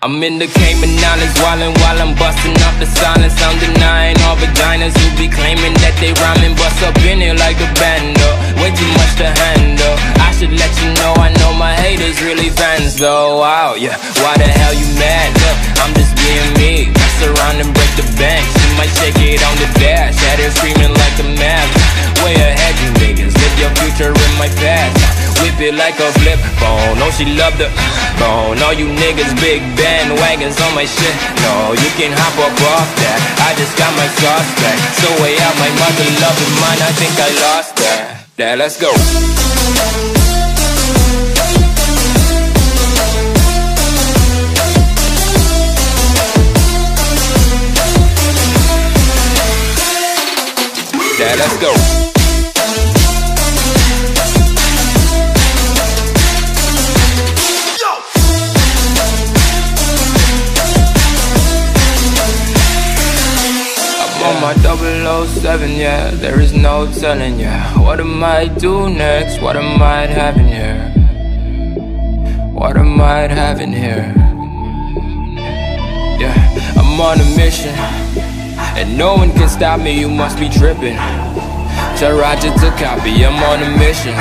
I'm in the Cayman Islands wildin' while I'm bustin' up the silence. I'm denying all vaginas who be claiming that they rhyming. Bust up in it like a bando. Way too much to handle. I should let you know I know my haters really fans though. Wow, yeah. Why the hell you mad? Look, I'm just being me. Mess around and break the bank. She might shake it on the dash. Whip it like a flip phone. Oh, she loved the bone. All you niggas, big bandwagons on my shit. No, you can hop up off that. I just got my sauce back. So way out my mother loving mine. I think I lost that. Yeah, let's go. Yeah, let's go. 07, yeah, there is no telling, yeah What am I do next, what am I having here? What am I having here? Yeah, I'm on a mission And no one can stop me, you must be tripping Tell Roger to copy, I'm on a mission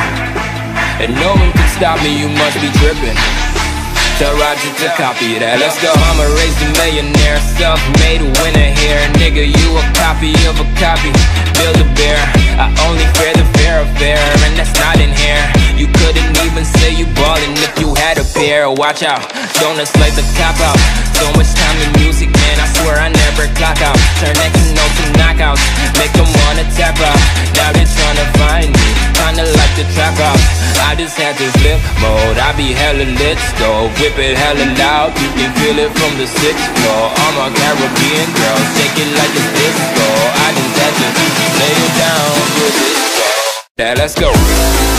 And no one can stop me, you must be tripping Tell Roger to copy that. Let's go. Mama raised a millionaire, self-made winner here. Nigga, you a copy of a copy. Build a bear. I only fear the fear of fear, and that's not in here. You couldn't even say you ballin' if you had a pair. Watch out, don't like the cop out. So much time in music, man. I swear I I be hella lit, though. Whip it hella loud. You can feel it from the sixth floor. All my Caribbean girls shake it like it's disco. I just had to lay it down for this. Yeah, let's go.